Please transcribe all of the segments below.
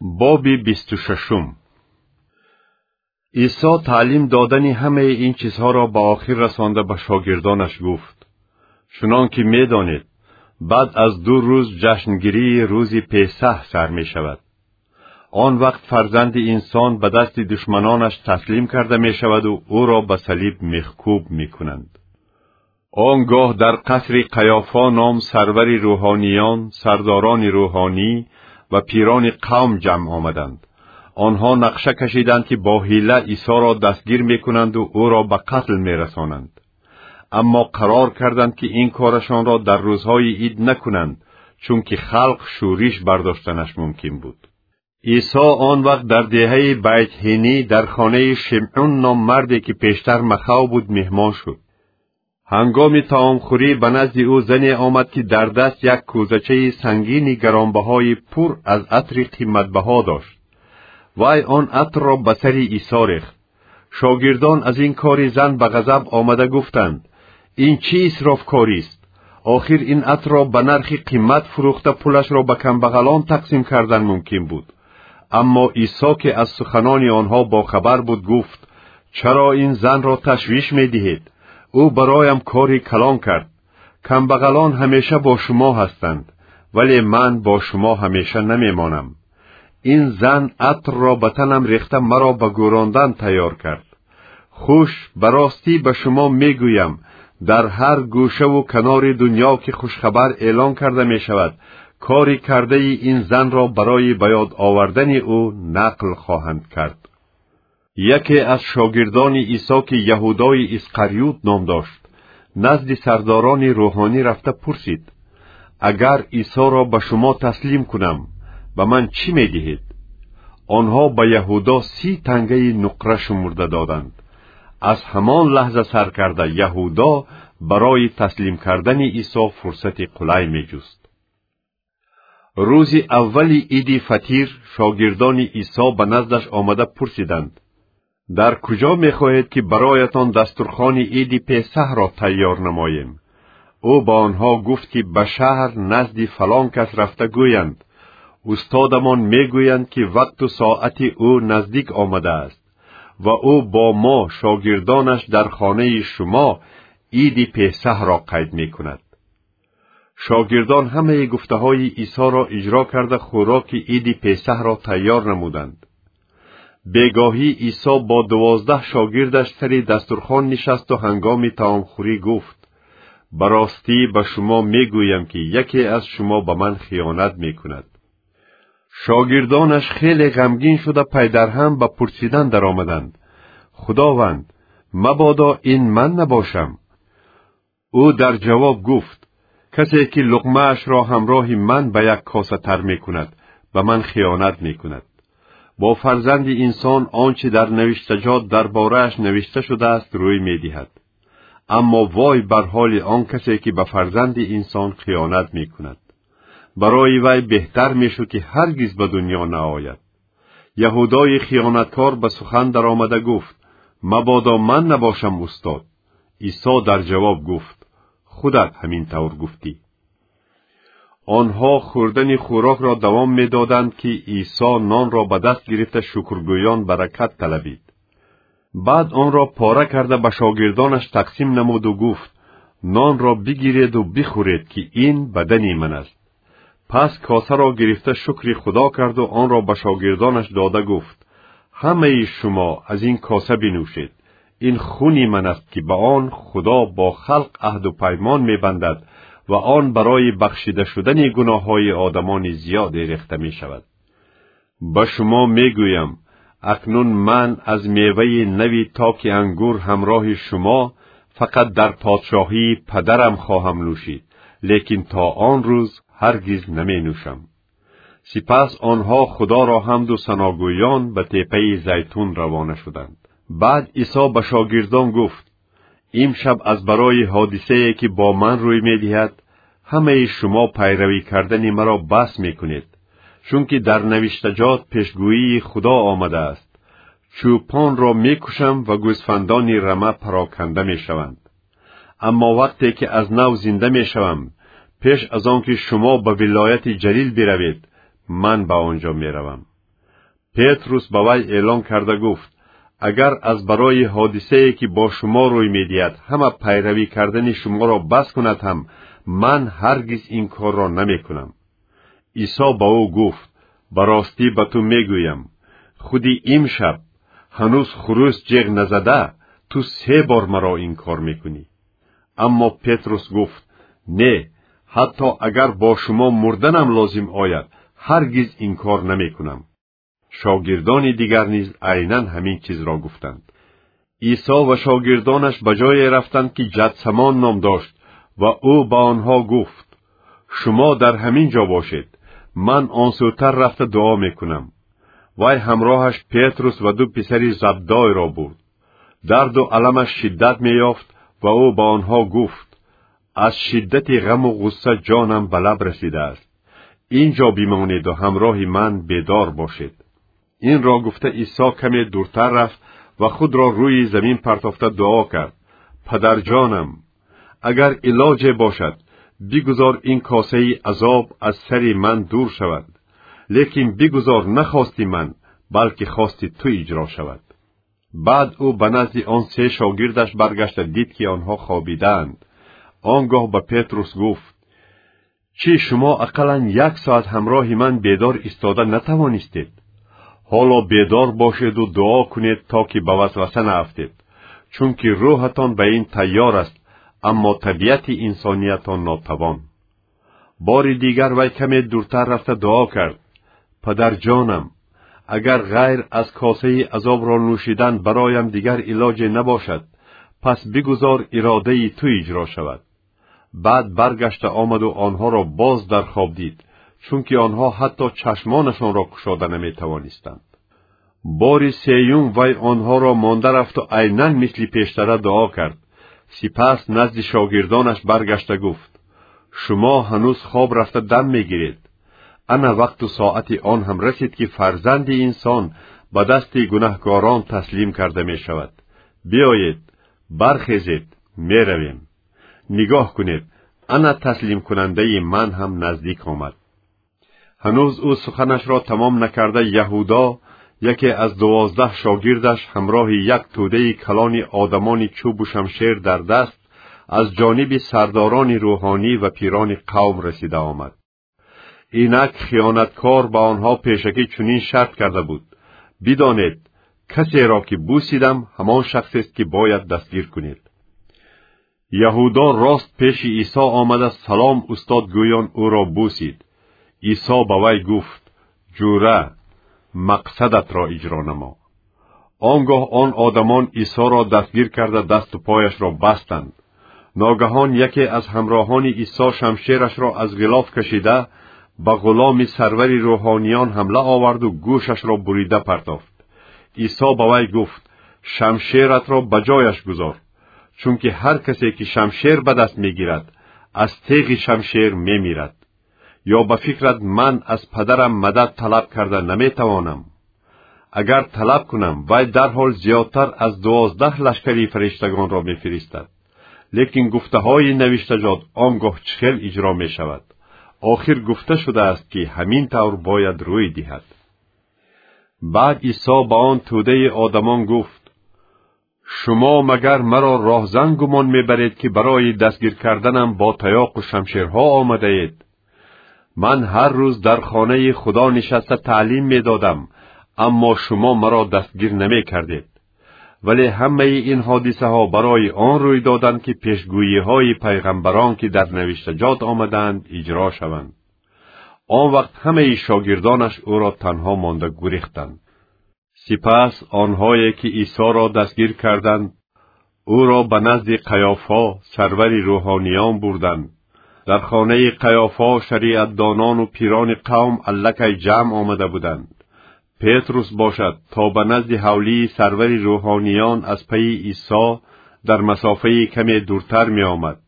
боби бисту шашум исо таълим додани ҳамаи ин чизҳоро ба охир расонда ба шогирдонаш гуфт чунон ки медонед баъд аз ду рӯз ҷашнгирии рӯзи песаҳ сар мешавад он вақт фарзанди инсон ба дасти душманонаш таслим карда мешаваду ӯро ба салиб мехкӯб мекунанд он гоҳ дар қасри қаёфо ном сарвари рӯҳониён сардорони рӯҳонӣ ва пирони қавм ҷамъ омаданд. Онҳо нақша кашиданд ки бо ҳила исоро дастгир мекунанду ӯро ба қатл мерасонанд. Аммо қарор карданд ки ин корашонро дар рӯзҳои ид накунанд чунки халқ шӯриш бардоштанаш мумкин буд. Исо он вақт дар деҳаи байтҳинӣ дар хонаи шимъун ном марде ки пештар махав буд меҳмон шуд ҳангоми таомхӯрӣ ба назди ӯ зане омад ки дар даст як кӯзачаи сангини гаронбаҳои пур аз атри қиматбаҳо дошт вай он атрро ба сари исо рехт шогирдон аз ин кори зан ба ғазаб омада гуфтанд ин чӣ исрофкорист охир ин атрро ба нархи қимат фурӯхта пулашро ба камбағалон тақсим кардан мумкин буд аммо исо ки аз суханони онҳо бохабар буд гуфт чаро ин занро ташвиш медиҳед ӯ бароям кори калон кард камбағалон ҳамеша бо шумо ҳастанд вале ман бо шумо ҳамеша намемонам ин зан атрро ба танам рехта маро ба гӯрондан тайёр кард хуш ба ростӣ ба шумо мегӯям дар ҳар гӯшаву канори дуньё ки хушхабар эълон карда мешавад кори кардаи ин занро барои ба ёд овардани ӯ нақл хоҳанд кард яке аз шогирдони исо ки яҳудои исқарют ном дошт. Назди сардорони рӯҳонӣ рафта пурсид. Агар исоро ба шумо таслим кунам ба ман чӣ медиҳед? Онҳо ба яҳудо си тангаи нуқра шумурда доданд. Аз ҳамон лаҳза сар карда яҳудо барои таслим кардани исо фурсати қулай меҷуст. Рӯзи аввали иди фатир шогирдони исо ба наздаш омада пурсиданд дар куҷо мехоҳед ки бароятон дастурхони иди песаҳро тайёр намоем? Ӯ ба онҳо гуфт ки ба шаҳр назди фалон кас рафта гӯянд. Устодамон мегӯянд ки вақту соати ӯ наздик омадааст ва ӯ бо мо шогирдонаш дар хонаи шумо иди песаҳро қайд мекунад шогирдон ҳамаи гуфтаҳои исоро иҷро карда хӯроки иди песаҳро тайёр намуданд бегоҳӣ исо бо дувоздаҳ шогирдаш сари дастурхон нишасту ҳангоми таомхӯрӣ гуфт ба ростӣ ба шумо мегӯям ки яке аз шумо ба ман хиёнат мекунад шогирдонаш хеле ғамгин шуда пайдарҳам ба пурсидан даромаданд худованд мабодо ин ман набошам ӯ дар ҷавоб гуфт касе ки луқмаашро ҳамроҳи ман ба як коса тар мекунад ба ман хиёнат мекунад бо фарзанди инсон он чи дар навиштаҷот дар борааш навишта шудааст рӯй медиҳад. Аммо вой бар ҳоли он касе ки ба фарзанди инсон хиёнат мекунад. Барои вай беҳтар мешуд ки ҳаргиз ба дуньё наояд. Яҳудои хиёнаткор ба сухан даромада гуфт мабодо ман набошам устод исо дар ҷавоб гуфт худат ҳамин тавр гуфтӣ онҳо хӯрдани хӯрокро давом медоданд ки исо нонро ба даст гирифта шукргӯён баракат талабид. Баъд онро пора карда ба шогирдонаш тақсим намуду гуфт нонро бигиреду бихӯред ки ин бадани ман аст пас косаро гирифта шукри худо карду онро ба шогирдонаш дода гуфт ҳамаи шумо аз ин коса бинӯшед. Ин хуни ман аст ки ба он худо бо халқ аҳду паймон мебандад ва он барои бахшида шудани гуноҳҳои одамони зиёде рехта мешавад ба шумо мегӯям акнун ман аз меваи нави токи ангур ҳамроҳи шумо фақат дар подшоҳии падарам хоҳам нӯшид лекин то он рӯз ҳаргиз наменӯшам сипас онҳо худоро ҳамду саногӯён ба теппаи зайтун равона шуданд баъд исо ба шогирдон гуфт имшаб аз барои ҳодисае ки бо ман рӯй медиҳад ҳамаи шумо пайравӣ кардани маро баҳс мекунед чунки дар навиштаҷот пешгӯии худо омадааст. Чӯпонро мекушам ва гӯсфандони рама пароканда мешаванд. Аммо вақте ки аз нав зинда мешавам пеш аз он ки шумо ба вилояти ҷалил биравед ман ба он ҷо меравам. Петрус ба вай эълон карда гуфт агар аз барои ҳодисае ки бо шумо рӯй медиҳад ҳама пайравӣ кардани шуморо бас кунад ҳам ман ҳаргиз ин корро намекунам. Исо ба ӯ гуфт ба ростӣ ба ту мегӯям. Худи имшаб ҳанӯз хурӯс ҷеғ назада ту се бор маро ин кор мекунӣ аммо петрус гуфт не ҳатто агар бо шумо мурданам лозим ояд ҳаргиз ин кор намекунам шогирдони дигар низ айнан ҳамин чизро гуфтанд. Исо ва шогирдонаш ба ҷое рафтанд ки ҷадсамон ном дошт ва ӯ ба онҳо гуфт. Шумо дар ҳамин ҷо бошед. Ман он сӯтар рафта дуо мекунам вай ҳамроҳаш петрус ва ду писари забдойро бурд. Дарду аламаш шиддат меёфт ва ӯ ба онҳо гуфт. Аз шиддати ғаму ғусса ҷонам ба лаб расидааст. Ин ҷо бимонеду ҳамроҳи ман бедор бошед инро гуфта исо каме дуртар рафт ва худро рӯи замин партофта дуо кард. Падарҷонам агар илоҷе бошад бигузор ин косаи азоб аз сари ман дур шавад. Лекин бигузор на хости ман балки хости ту иҷро шавад баъд ӯ ба назди он се шогирдаш баргашта дид ки онҳо хобидаанд он гоҳ ба петрус гуфт чӣ шумо ақаллан як соат ҳамроҳи ман бедор истода натавонистед ҳоло бедор бошеду дуо кунед то ки ба васваса наафтед чунки рӯҳатон ба ин тайёр аст аммо табиати инсониятон нотавон. Бори дигар вай каме дуртар рафта дуо кард. Падарҷонам агар ғайр аз косаи азобро нӯшидан бароям дигар илоҷе набошад пас бигузор иродаи ту иҷро шавад. Баъд баргашта омаду онҳоро боз дар хоб дид чунки онҳо ҳатто чашмонашонро кушода наметавонистанд. Бори сеюм вай онҳоро монда рафту айнан мисли пештара дуо кард. Сипас назди шогирдонаш баргашта гуфт. Шумо ҳанӯз хоб рафта дам мегиред. Ана вақту соати он ҳам расид ки фарзанди инсон ба дасти гунаҳкорон таслим карда мешавад. Биёед бархезед меравем. Нигоҳ кунед ана таслимкунандаи ман ҳам наздик омад ҳанӯз ӯ суханашро тамом накарда яҳудо яке аз дувоздаҳ шогирдаш ҳамроҳи як тӯдаи калони одамони чӯбу шамшер дар даст аз ҷониби сардорони рӯҳонӣ ва пирони қавм расида омад. Инак хиёнаткор ба онҳо пешакӣ чунин шарт карда буд. Бидонед касеро ки бусидам ҳамон шахсест ки бояд дастгир кунед. Яҳудо рост пеши исо омада салом устод гӯён ӯро бусид исо ба вай гуфт ҷура мақсадатро иҷро намо он гоҳ он одамон исоро дастгир карда дасту пояшро бастанд. Ногаҳон яке аз ҳамроҳони исо шамшерашро аз ғилоф кашида ба ғуломи сарвари рӯҳониён ҳамла оварду гӯшашро бурида партофт. Исо ба вай гуфт шамшератро ба ҷояш гузор чунки ҳар касе ки шамшер ба даст мегирад аз теғи шамшер мемирад ё ба фикрат ман аз падарам мадад талаб карда наметавонам. Агар талаб кунам вай дарҳол зиёдтар аз дувоздаҳ лашкари фариштагонро мефиристад. Лекин гуфтаҳои навиштаҷот он гоҳ чӣ хел иҷро мешавад. Охир гуфта шудааст ки ҳамин тавр бояд рӯй диҳад. Баъд исо ба он тӯдаи одамон гуфт шумо магар маро роҳзан гумон мебаред ки барои дастгир карданам бо таёқу шамшерҳо омадаед ман ҳар рӯз дар хонаи худо нишаста таълим медодам аммо шумо маро дастгир намекардед. Вале ҳамаи ин ҳодисаҳо барои он рӯй доданд ки пешгӯиҳои пайғамбарон ки дар навиштаҷот омаданд иҷро шаванд. Он вақт ҳамаи шогирдонаш ӯро танҳо монда гурехтанд. Сипас онҳое ки исоро дастгир карданд ӯро ба назди қаёфо сарвари рӯҳониён бурданд дар хонаи қаёфо шариатдонону пирони қавм аллакай ҷамъ омада буданд. Петрус бошад то ба назди ҳавлии сарвари рӯҳониён аз пайи исо дар масофаи каме дуртар меомад.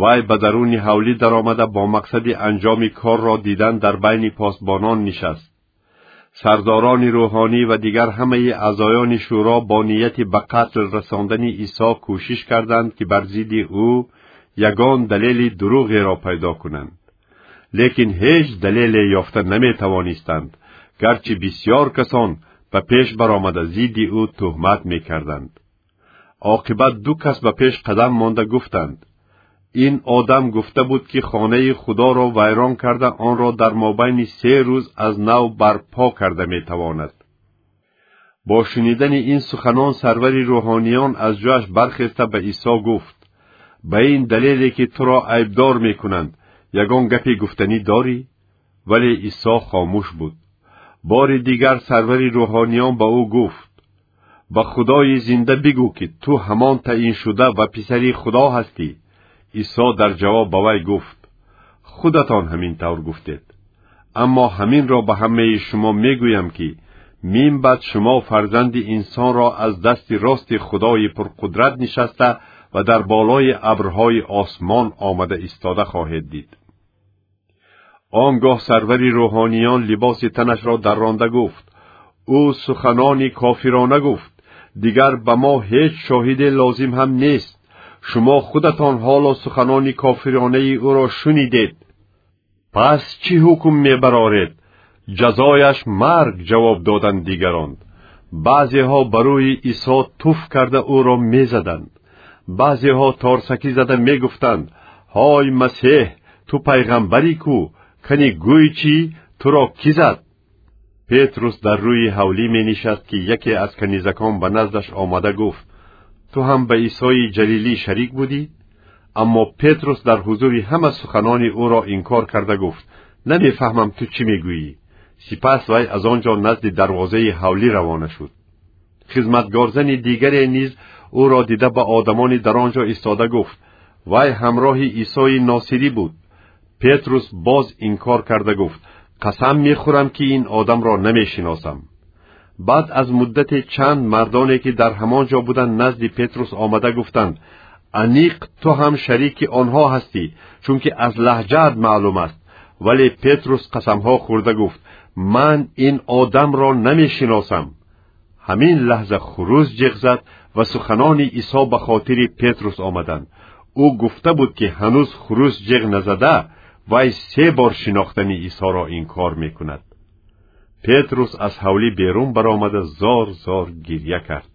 Вай ба даруни ҳавлӣ даромада бо мақсади анҷоми корро дидан дар байни посбонон нишаст. Сардорони рӯҳонӣ ва дигар ҳамаи аъзоёни шӯро бо нияти ба қатл расондани исо кӯшиш карданд ки бар зидди ӯ ягон далели дурӯғеро пайдо кунанд лекин ҳеҷ далеле ёфта наметавонистанд гарчи бисьёр касон ба пеш баромада зидди ӯ тӯҳмат мекарданд оқибат ду кас ба пеш қадам монда гуфтанд ин одам гуфта буд ки хонаи худоро вайрон карда онро дар мобайни се рӯз аз нав барпо карда метавонад бо шунидани ин суханон сарвари рӯҳониён аз ҷояш бархеста ба исо гуфт ба ин далеле ки туро айбдор мекунанд ягон гапи гуфтанӣ дорӣ вале исо хомӯш буд. Бори дигар сарвари рӯҳониён ба ӯ гуфт ба худои зинда бигӯ ки ту ҳамон таъиншуда ва писари худо ҳастӣ исо дар ҷавоб ба вай гуфт худатон ҳамин тавр гуфтед. Аммо ҳаминро ба ҳамаи шумо мегӯям ки минбаъд шумо фарзанди инсонро аз дасти рости худои пурқудрат нишаста ва дар болои абрҳои осмон омада истода хоҳед дид. Он гоҳ сарвари рӯҳониён либоси танашро дарронда гуфт. Ӯ суханони кофирона гуфт. Дигар ба мо ҳеҷ шоҳиде лозим ҳам нест. Шумо худатон ҳоло суханони кофиронаи ӯро шунидед. Пас чӣ ҳукм мебароред? Ҷазояш марг ҷавоб доданд дигарон. Баъзеҳо ба рӯи исо туф карда ӯро мезаданд баъзеҳо торсакӣ зада мегуфтанд. Ҳой масеҳ ту пайғамбарӣ кӯ кани гӯй чӣ? Туро кӣ зад? Петрус дар рӯи ҳавлӣ менишаст ки яке аз канизакон ба наздаш омада гуфт. Ту ҳам ба исои ҷалилӣ шарик будӣ? Аммо петрус дар ҳузури ҳама суханони ӯро инкор карда гуфт. Намефаҳмам ту чӣ мегӯӣ? Сипас вай аз он ҷо назди дарвозаи ҳавлӣ равона шуд. Хизматгорзани дигаре низ ӯро дида ба одамони дар он ҷо истода гуфт. Вай ҳамроҳи исои носирӣ буд? Петрус боз инкор карда гуфт. Қасам мехӯрам ки ин одамро намешиносам баъд аз муддате чанд мардоне ки дар ҳамон ҷо буданд назди петрус омада гуфтанд аниқ ту ҳам шарики онҳо ҳастӣ чунки аз лаҳҷаат маълум аст вале петрус қасамҳо хӯрда гуфт ман ин одамро намешиносам ҳамин лаҳза хуруз ҷиғ зад ва суханони исо ба хотири петрус омаданд. Ӯ гуфта буд ки ҳанӯз хуруз ҷиғ назада вай се бор шинохтани исоро инкор мекунад. Петрус аз ҳавлӣ берун баромада зор зор гирья кард